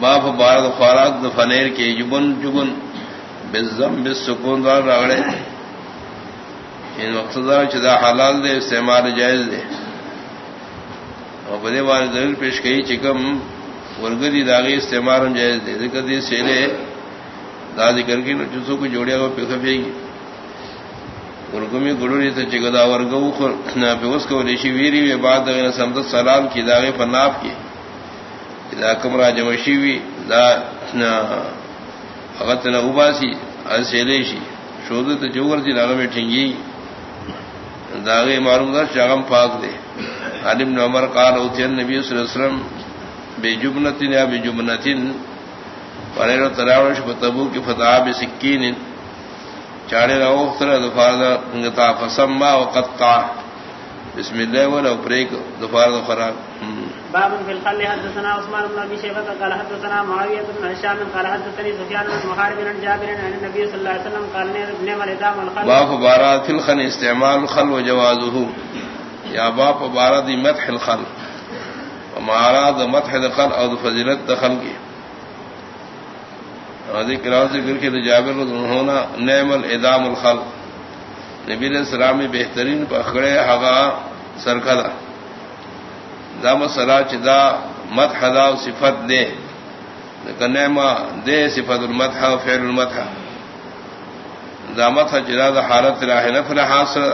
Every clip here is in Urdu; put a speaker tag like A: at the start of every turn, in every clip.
A: باپ بارد خوراک د فنیر کی جبن جبن بزم بس سکون دار راگڑے۔ ان مقصد چدا حلال دے، استعمال جائز دے۔ اور بدے والے دلیل پیش کئی چکم ورگری داغی استعمال جائز دے۔ ذکر دی سیلے دادی کر کے جسو کو جوڑیا ہوا پکھ پھے گی ورگمی گڑوری تو چکدا ورگو نہ پیوس کو ریشی ویری وی بعد سمت سلام کی داغے پر ناپ کی۔ دا کمرا جمشیوی دا اغت نہ اباسی ایسے شود تو چوگر تھی ناگ میں ٹھنگی داغے معلوم دا شاغم پاک دے عالم نے عمر قال اوتین نبی صلی اللہ علیہ وسلم بے جبنتن یا بے جبنتن پریر تراوش فتبو کی فتح بسکین. چاڑے رہو اختر دفار دا فسما وقتع بسم اللہ ولا بریک دفار دا خراق
B: باب في الخل، حدثنا عثمان بن ابي شيبه قال حدثنا معاويه بن هشام، قال حدثني سفيان بن محارب بن جابر عن النبي صلى الله عليه وسلم، قال ابن ملدام الخل
A: باب بارات الخل، استعمال الخل وجوازه. يا باب بارات مدح الخل. وما اراد مدح الخل او فضيلت الخل کی هذه قراءه ذکر کے جابر ہونا نعم الادام الخل. نبی السلام بہترین پکڑے ہوا سرکھا سرکھدا دام سرا چدا مت ہدا صفت دے۔ کنما دے صفت المت فعل المت دامت چدا دا حالت راہ نفر حاصل۔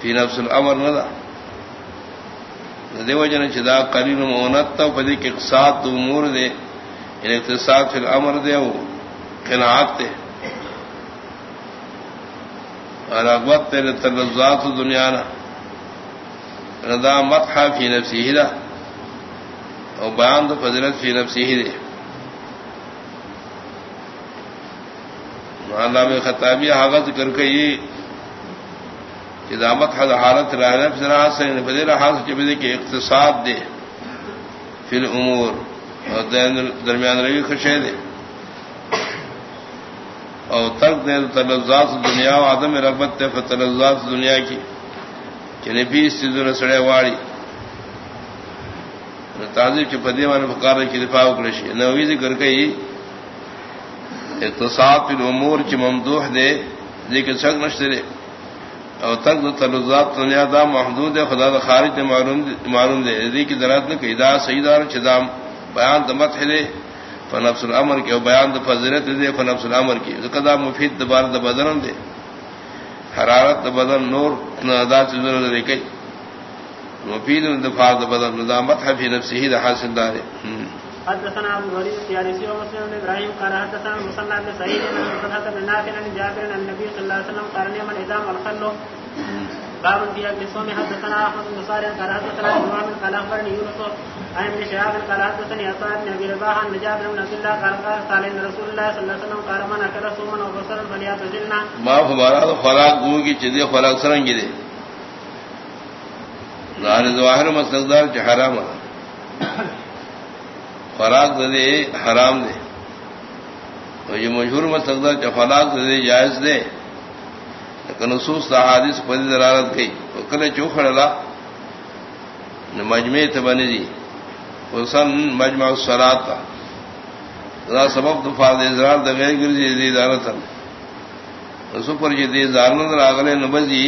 A: فی نفس الامر ندا دیو جن چدا قرین مونت تو پدی کے اقصاد امور دے۔ ان اقتصاد فی الامر دے وہ قناعت دے۔ اور اغوت تیرے تلزات دنیا نہ ردا متحا فی نفسی دا اور بیان تو فضرت فی نفسی دے۔ اللہ میں خطابی حاغت کر کے یہ دامت حد حالت سے حاصل چبے کے اقتصاد دے پھر امور اور درمیان روی خوشے دے۔ اور ترک دے تلزات دنیا و عدم رغبت فتلزات دنیا کی۔ چنے بیس چیزوں سڑے واڑی. تازی کے پدی والے پکار کی دفاع اکڑشی نوی ذکر کئی، اقتصاد پھر امور کی ممدوح دے، لیکن سگ نشترے اور تک تلزات دنیا دا محدود ہے خدا دا خارج نے معلوم دے ری کی درد نے کہ دا سیدار چدام بیان دمت ہے فنفس الامر کے بیان د فضرت دے، فنفس الامر کی. قدا مفید دبار د بدن دے. حرارت بدن نور ادا چیزوں نے کئی مفید دفاع بدن ندامت حفی نفسی دا حاصل دار
B: حدثنا ابو الوليد الطيالسي ومسلم بن ابراهيم قال حدثنا مصنع بن سعيد بن فتحة بن نافع عن جابر عن النبي صلى الله عليه وسلم قال نعم الإدام والخل باب في أكل الصوم حدثنا أحمد بن صالح قال حدثنا إمام قال أخبرني يونس عن ابن شهاب قال حدثني عطاء بن أبي رباح عن جابر بن عبد الله قال قال قال إن رسول الله صلى الله عليه وسلم قال من أكل صوما وبصرا فليعتزلنا
A: ما ہمارا خوراک گو کی چیزیں خوراک سرنگی دے نار ظاہر مستقدار حرام خوراک دے حرام دے اور یہ مشہور مستقدار چ خوراک دے جائز دے نصوص حادث پدی درارت گئی وہ کل چوکھڑا مجمع تھے بنی دی. حسن مجمع سرات تھا سبب دفاع اظہار دا غیر گرجی دی دارت. سپر جی دی زارن راغلے نبزی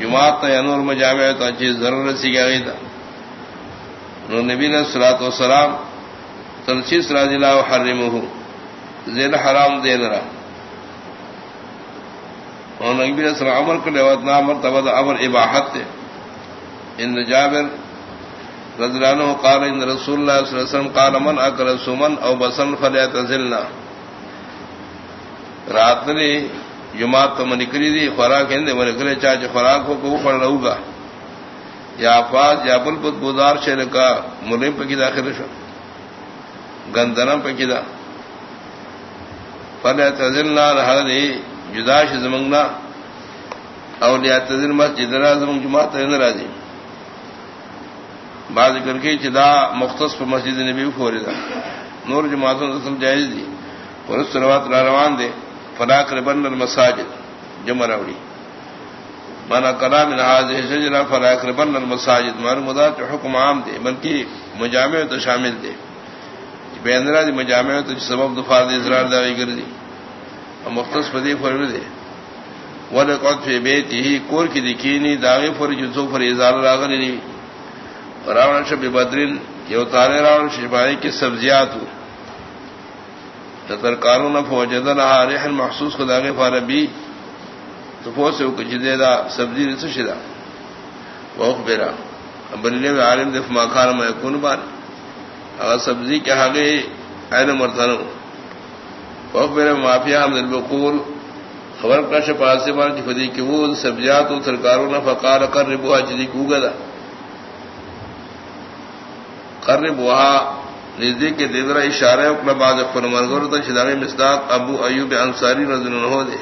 A: جماعت تا ینور مجامع تا چیز ضرورت سی گئی تھا نبی نے سلاۃ وسلام تنسیس راضی اللہ حرمہ زیر حرام دے نرا اور نبی علیہ السلام عمر کو لیوت نام مرتبہ امر اباحت تے ان جابر رضی اللہ قال ان رسول اللہ صلی اللہ علیہ وسلم قال من اکل سمن او بسن فلیتزلنا. رات نے جماعت تو منکری دی، خوراک ہندے منکرے چاچے خوراک کو کو پڑ رہو گا یا فاز یا بل بد بودار شہر کا ملیم پہ کی داخل شو۔ گندنم پہ کی دا۔ فلیتزلنا رہا دی، جدا زمنگنا۔ اولیاء تذر مسجد زمنگ جماعت راضی بعض کر کے چدا مختص پر مسجد نبی فور دا۔ نور جماعتوں رسم جائز دی۔ اور پرس سروات روان دے۔ فلاق ربن المساجد جمع راوڑی۔ مانا کلام نہاز شجرا فلاق ربن المساجد مار مدا تو حکم عام دے، بلکہ مجامع تو شامل دے۔ بیندرا دی مجامع تو سبب دفار دے اسرار داوی کر دی۔ اور مختص پر پدی فرور دے۔ ولقد فی بیتی کور کی دکینی داغی فر جزو فر ازار راغلی نی راوڑ شب بدرین یو تارے راوڑ شبائی کی سبزیات ترکاروں نے فوجدن آرحن محسوس کو داغی فاربی تو فوج سے کچھ دے دا سبزی رس شدا وہ بیرا۔ بلنے میں عالم دف ماخان میں کون بان اگر سبزی کے آگے این مرتن وہ میرے معافیا ہم دل بقول۔ خبر کا شپا سے کی فدی کہ وہ سبزیات و سرکاروں نے فقار کر ربوا جدی کو گدا کر ربوا نزدیک کے دیدرا اشارہ اپنا بعد اپنا مرغور تو شداغ مصداق ابو ایوب انصاری رضی اللہ عنہ دے۔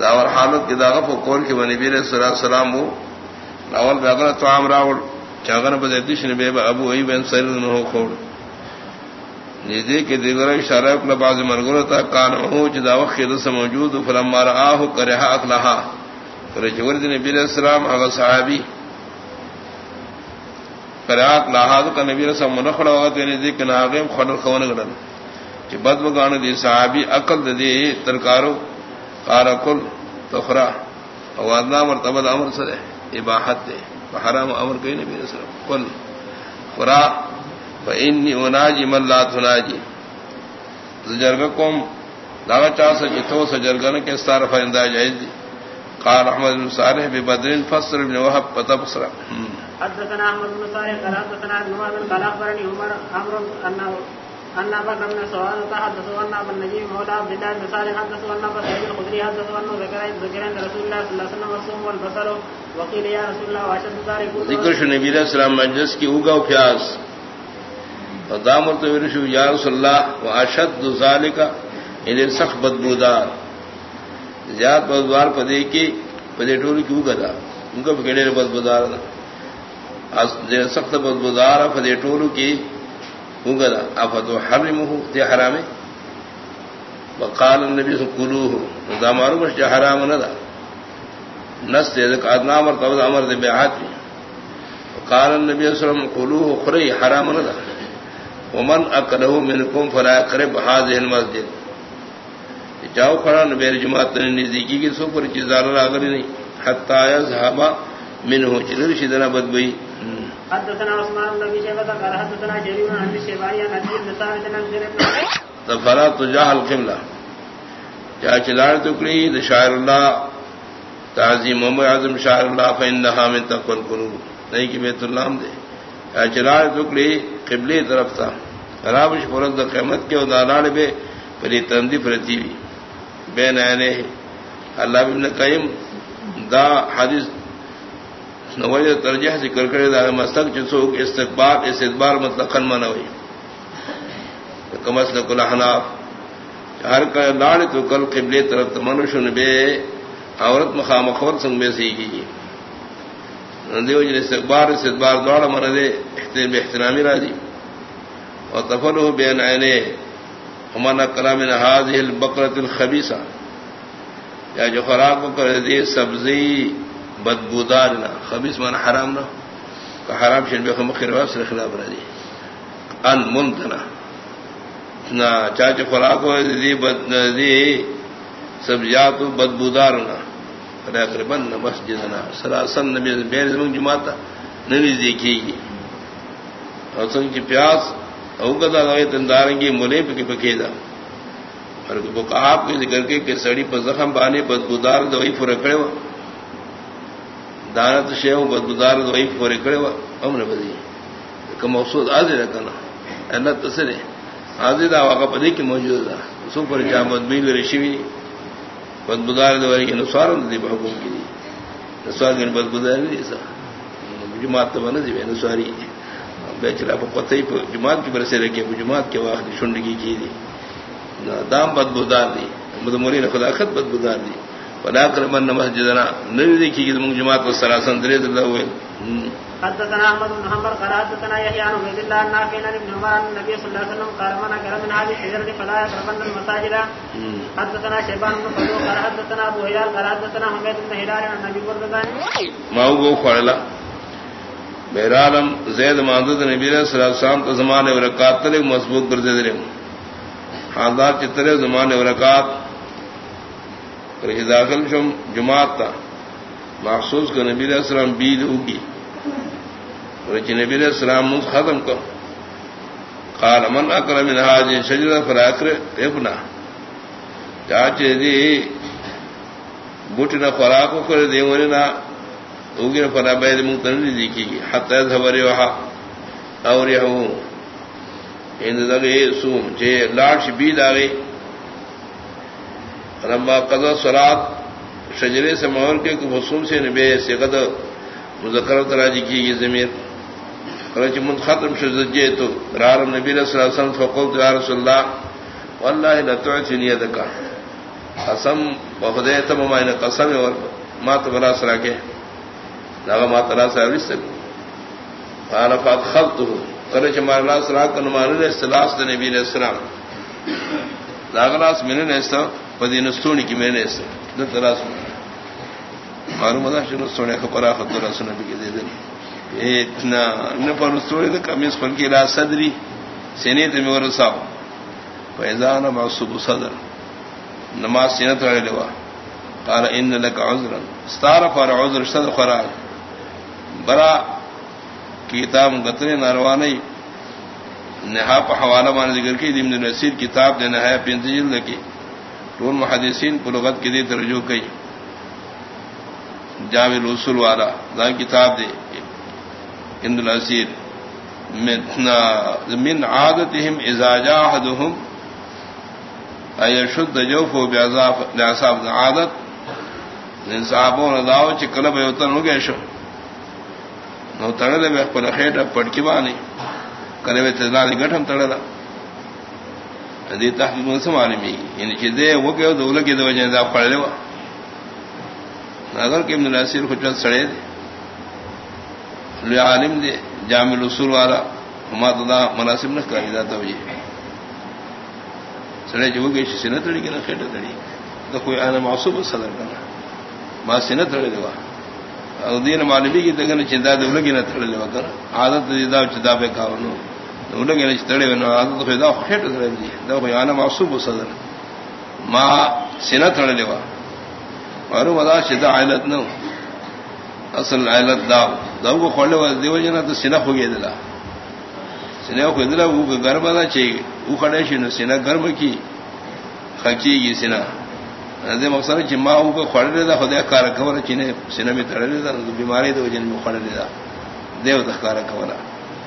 A: داور حالت کی داغف و کور کی بنی بیر صلی اللہ سلام ہو ناول بیغر تو عام راوڑ چاگن بدیش نے بے ابو ایوب انصاری رضی اللہ کھوڑ نزدیک کے دیدرا اشارہ اپنا بعد مرغور تا کان ہو جدا وقت کے دس موجود فلما رآہ کرہا اقلہا فرجور دی نبی علیہ السلام اگر صحابی۔ فراق لاحاد کا نبی رسم منخڑا ہوگا تو یعنی دیکھ ناغیم خڑر خون گڑن کہ بد بگان دی صحابی عقل دی ترکارو، قارا کل، تخرا وادنا مرتبہ امر سر ہے اباحت دے حرام امر کئی نبی رسم کل خرا فانی اناجی من لا تناجی زجرگا قوم داغا چاہ سجی تو سجرگا کے ستار فرندہ جائز دی. قال احمد بن صالح ببدر فسر بن وهب فتبصر
B: حدثنا احمد بن صالح قال حدثنا ابن عمر قال اخبرني عمر امر انه ان ابا بن سواد تحدثوا ان ابا النجيم مولى عبد الله بن صالح حدثوا ان ابا سعيد الخدري حدثوا انه ذكر ذكر عند رسول الله صلى الله عليه وسلم الصوم والبصر، وقيل يا رسول الله واشد ذلك
A: ذکر شو نبی علیہ السلام مجلس کی اوگا و پیاس فدامر تو ورشو یا رسول اللہ واشد ذلك ان یعنی سخت بدبودار. زیاد بدبار پدے کی پدے ٹول کی اوگا دا. ان کو پکڑے بدبودار سخت بدبودار پدے ٹولو کی اگدا افتو حرمه تے حرام وقال النبي صلى الله عليه وسلم دا معلوم ہے حرام نہ دا۔ نس تے ادنا امر تو امر دے بیعت وقال النبي صلى الله عليه وسلم قولوه خري حرام نہ دا۔ ومن اكله منكم فلا يقرب هذه المسجد۔ جاؤ کھڑا، نبی جماعت نے نزدیکی کی سو پر چیز دار اگر نہیں حتا يذهب منه چلر شدنا بدبئی۔
B: حدثنا عثمان بن ابي شيبه قال حدثنا جرير عن ابي بن ثابت عن زيد
A: فلا تجاه القبلة چلار د شاعر اللہ، تعظیم محمد اعظم شاعر اللہ فانها من تقوى القلوب۔ نہیں کہ بیت اللہ دے۔ جاء چلار تکڑی قبلے طرف تھا رابش فرض قیامت کے ودالاڑ بے، پری تندی پرتی بھی بین عینے اللہ ابن قیم دا حدیث نوجہ ترجیح ذکر کرے دا مستق جسوک استقبال استدبار مطلقا منوی کمسل کل حناف ہر کا لاڑ تو کل قبلے طرف منشن بے عورت مخام خور سنگ میں سی کی دیو جن استقبار استدبار دوڑا من دے بے احترامی راضی. اور تفر ہو بین عینے ہمارا کلام نہاز البقرت الخبیسہ یا جو خوراک کو کر دے سبزی بدبودار نہ خبیص من حرام نہ کہ حرام شن بے مخیر واس خلاف رہی ان منتنا. نہ چاچ خوراک ہو دی بد، دی سبزیات بدبودار نہ تقریباً نہ مسجد نہ سراسن نبی بیر زمن جماعت نبی دیکھی گی. اور سن کی پیاس اوگدا لگے تندارنگی ملے پہ پکے دا. اور وہ آپ کے ذکر کے کہ سڑی پر زخم بانے بدبودار دوائی فرکڑے ہوا دانت شیو، بدبودار دوائی پورے کرے وا ہم بدی۔ کہ مقصود حاضر ہے کنا؟ اللہ تصر ہے دا واقع پدی کی موجود ہے سو پر جا بدبی رشی بدبودار دوائی کے نسوار دی حکم کی دی۔ نسوار کے بدبودار نہیں سا۔ جماعت تو بنا دی نسواری۔ بیچرا پتہ ہی جماعت کی برسے رکھے جماعت کے واقع شنڈگی کی دی۔ دام بدبودار دی۔ مدموری نے خدا خط بدبودار دی۔ ولا مسجدنا نبی دیکھی کہ جماعت کو سراسن درے اللہ ہوئے۔
B: حدثنا احمد بن محمد قال حدثنا يحيى عن عبد الله النافع عن ابن عمر عن النبي صلى الله عليه وسلم قال من من هذه الشجره فلا يقربن المساجد. حدثنا شيبان بن فلو قال حدثنا ابو هلال قال حدثنا حميد بن هلال عن النبي برده
A: ما هو فعلا بہرالم زید محدود نبی علیہ وسلم تو زمان ورکات تلے مضبوط کر دے دے چترے زمان ورکات داخل شم جماعت تھا مخصوص کو نبی علیہ السلام بید ہوگی۔ رچ نبی علیہ السلام مجھ ختم کو قال من اکر من حاج شجر فراکر ابنا چاچے دی بوٹنا خوراکو کر دے ورنا اوگی فنا بید ممکن نہیں دیکھی گی۔ حتی دھبری وحا اور یہو۔ ہند دگے سوم چے لاٹ بید آگئی۔ ربا قضا سرات شجرے سے مہر کے حسوم سے نبے سے قد مذکر تراجی کی یہ زمین کرچ من ختم شجے تو رارم نبی صلی اللہ علیہ وسلم فقلت یا رسول اللہ، واللہ لتعتی نیدکا قسم بخدے تم مائن قسم اور ما تبرا سرا کے۔ ناغا ما ترا سرا رسل قال فادخلته کرچ ما اللہ سرا کن ماننے استلاس نبی علیہ السلام۔ داغلاس منن استو پدی نستونی کی میں نے دل تراس معلوم تھا شروع سونے کا پرا خط رسول نبی کے دے دیں اتنا نہ پر نستونی تو کمیز پن کی لا صدری۔ سینے تے میں ورساو فیضان معصوب صدر نماز سینت والے لوا۔ قال ان لك عذرا۔ استعرف على عذر، صدر قرار برا کتاب گتنے ناروانی نہا پہ حوالہ مان ذکر کی دم نصیر کتاب دے نہایا پینتجل لکی ٹول محدثین کو کے دے ترجو کئی جامع رسول والا، دا کتاب دے ہند الاسیر. من عادتهم اذا جاهدهم اي شد جوفو بعصاب عادت. انصابون داو چې کله به وتن وګې شو. نو تړلې به په خېټه پټکی باندې کله به تزلال غټم تړلا دې تحقیق مو سمانه می. یعنی چې دې وګه دولت کې د وجه دا پړلې و اگر کې ابن ناصر حجت سړې دي لوی عالم دي جامع الاصول والا. ما دا مناسب نه کوي دا ته وي سړې چې وګه شي سینه تړي کنه، خېټه تړي. دا کوئی انا معصوب صدر کنه. ما سینه تړي دی او دین معلومی کی دغه نه چندا دولت کې نه تړلې وکړه عادت دې دا چې دا به کاونو ولګې نه چتړې ونه عادت خو دا خېټه سره دي. دا خو معصوب صدر. ما سینه تړلې و ورو ودا چې دا علت نو اصل علت دا دا کو خړلې و دیو جنا تو ته سینه خوګې دلا سینه خو دلا وو ګرمه دا چې و خړې شي، نو سینه ګرمه کی خکیږي سینه. دې مقصد چې ما او کو خړلې دا خدای کار کوله چې نه سینه می تړلې دا بیماری د وجن می خړلې دا دیو د کار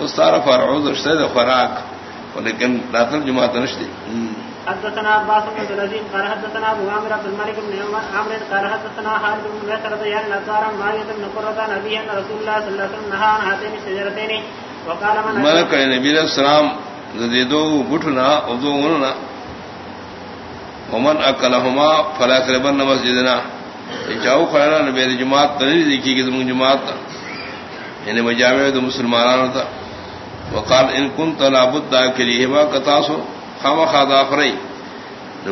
A: واستعرف فرع عذر شته د خوراک. ولیکن راتل جمعه نشته.
B: حدثنا عباس بن العزيز قال حدثنا ابو عامر عبد الملك بن عمرو قال حدثنا خالد بن بكر رضي الله عنه ما يتم قرة نبي ان رسول الله صلى الله عليه وسلم نهى عن هاتين الشجرتين وقال من
A: ملك نبی علیہ السلام دو گٹھنا او دو وننا ومن اکلہما فلا قربن مسجدنا. چاو خیرا نبی جماعت تنری دیکھی کہ زمان جماعت یعنی مجامع دو مسلمانان تا وقال ان كنت لابد داخلهما کتاسو خام خادا فری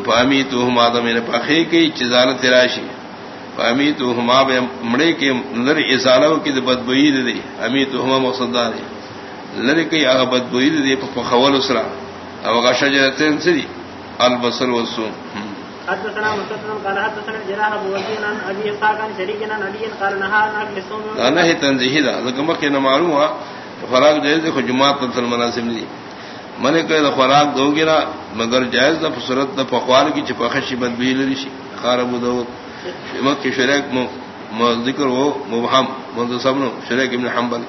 A: فامی تو ہما دا میرے پاخی کی چزالت تراشی. فامی تو ہما بے مڑے کے نظر ازالو کی بدبوئی دے امی تو ہما مقصدہ دے لری کی اغا بدبوئی دے پخول اسرا او اغا شجرتین سری البصر والسوم.
B: حدثنا مسلم قال حدثنا الجراح ابو وزين عن ابي اسحاق عن شريك عن ابي قال نهى عن اكل الصوم
A: انا هي تنزيه ذا لكن كان معلوم هو فراغ جائز ہے جمعات تل مناسب نہیں من کہ خوراک دو گرا مگر جائز نہ صورت نہ پخوان کی چپخشی بد بھی لری شی خار ابو داؤد شمت کی شریک ذکر وہ مبہم منذ سبن شریک ابن حنبل.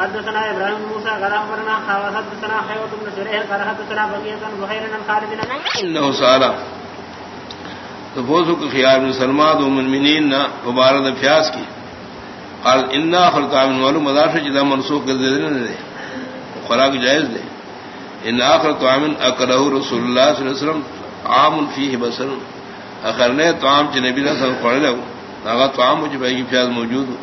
B: حدثنا ابراهيم موسى قال اخبرنا حدثنا حيوة بن شريح قال حدثنا بقية بن خالد بن
A: انه سالا تو بوزو کو خیال میں سلمان و منمنین نہ مبارد پیاس کی. قال ان خلقا من معلوم مدار سے جدا منسوخ کر دے دے خوراک جائز دے۔ ان اخر تعامن اکرہ رسول اللہ صلی اللہ علیہ وسلم، عام فی بصر۔ اخر نے تو عام چ نبی رسل پڑھ لو اگر تو عام مجھے پیاز موجود ہو۔